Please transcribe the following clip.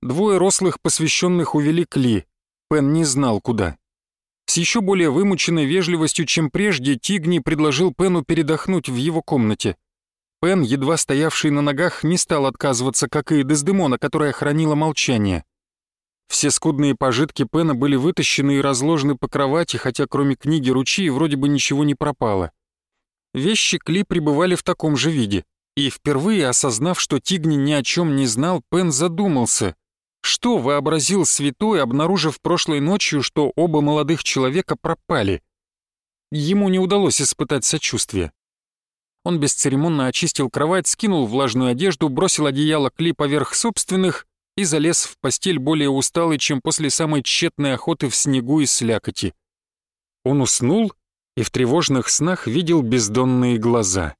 Двое рослых посвященных увели. Пен не знал, куда. С еще более вымученной вежливостью, чем прежде, Тигни предложил Пену передохнуть в его комнате. Пен, едва стоявший на ногах, не стал отказываться, как и Дездемона, которая хранила молчание. Все скудные пожитки Пена были вытащены и разложены по кровати, хотя кроме книги ручьи вроде бы ничего не пропало. Вещи Кли пребывали в таком же виде, и впервые осознав, что Тигни ни о чем не знал, Пен задумался, что вообразил святой, обнаружив прошлой ночью, что оба молодых человека пропали? Ему не удалось испытать сочувствие. Он бесцеремонно очистил кровать, скинул влажную одежду, бросил одеяло Кли поверх собственных и залез в постель более усталый, чем после самой тщетной охоты в снегу и слякоти. Он уснул и в тревожных снах видел бездонные глаза.